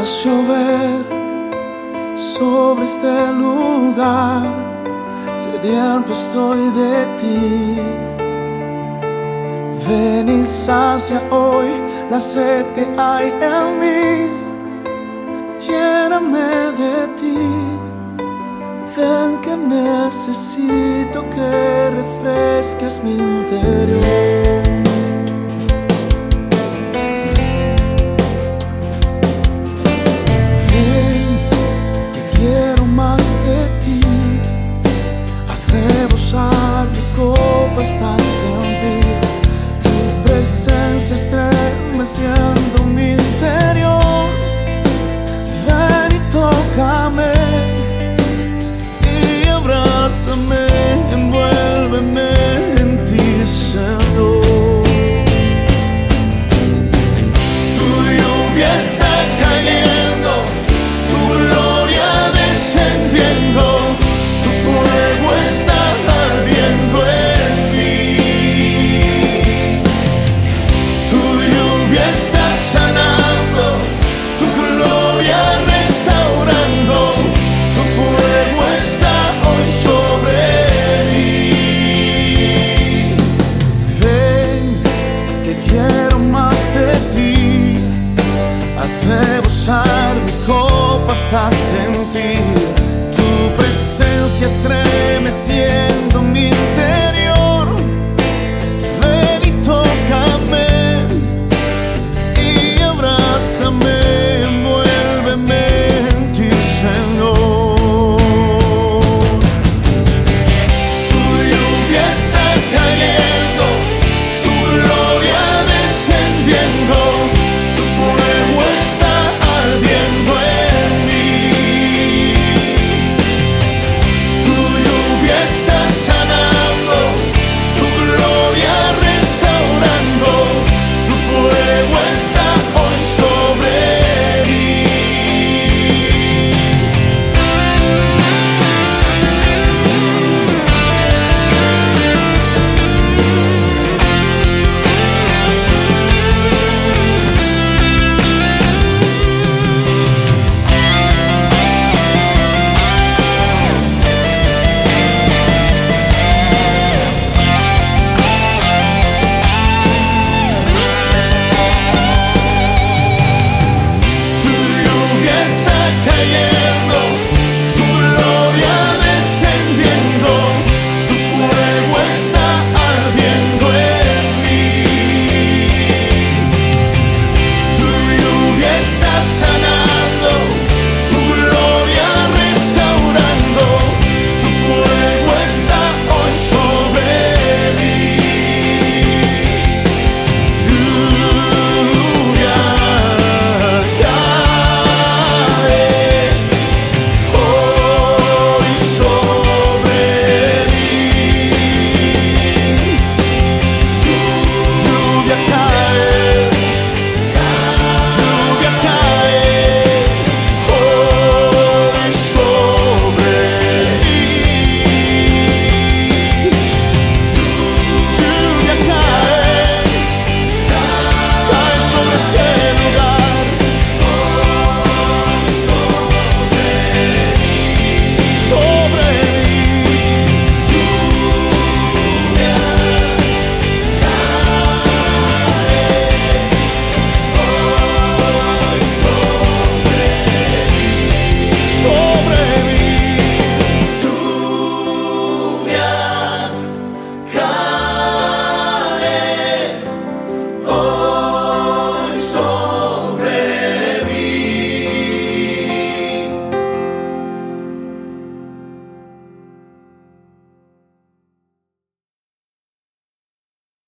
Haz llover sobre este lugar, sediento estoy de ti. Ven y sacia hoy la sed que hay en mí, lléname de ti. Ven que necesito que refresques mi interior. Hasta sentir tu presencia estremeciendo mi interior.